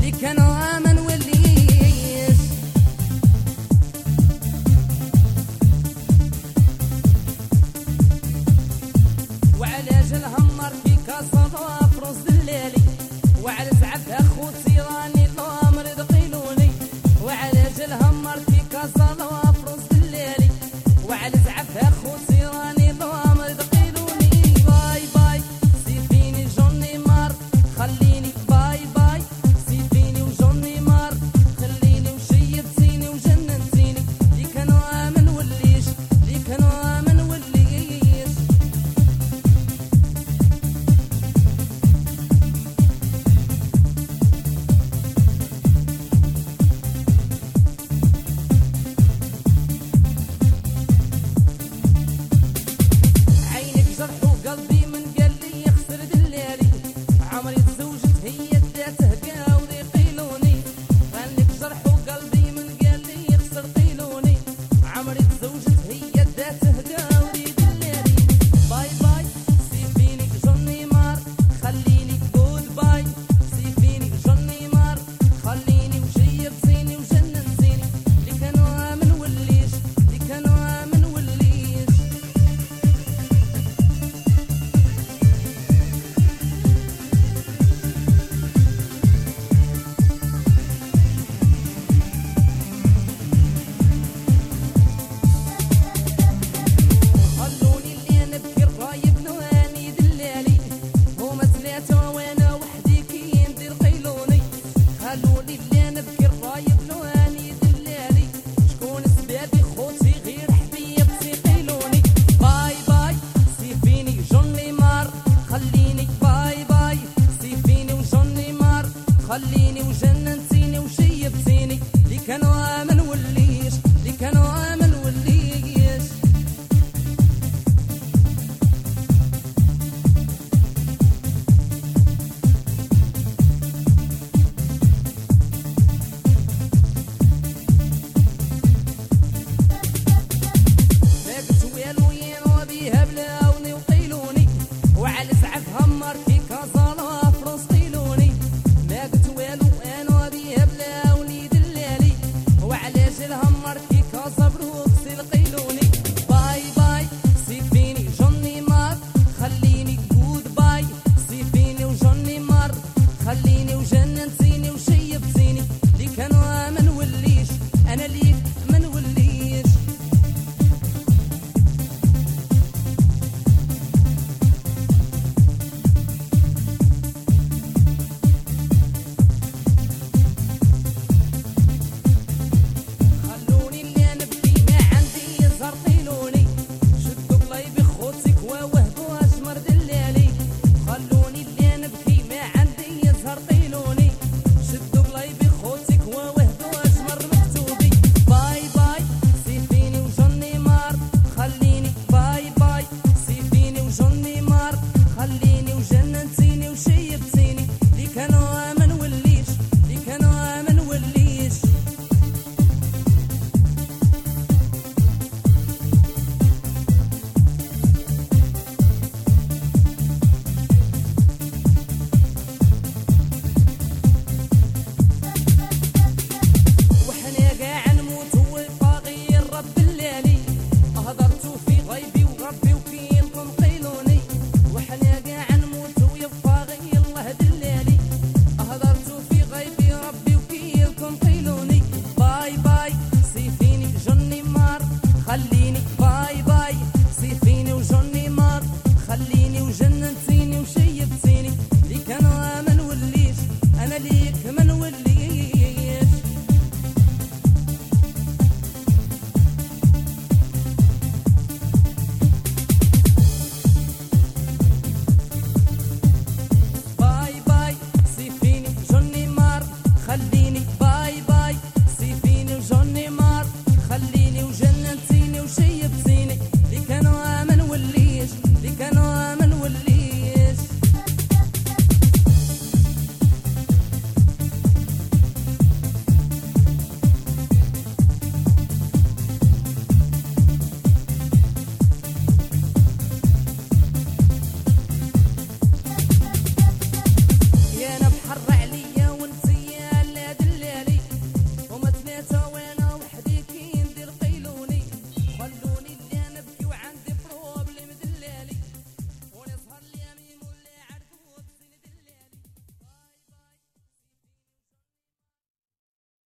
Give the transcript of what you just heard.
Les canons.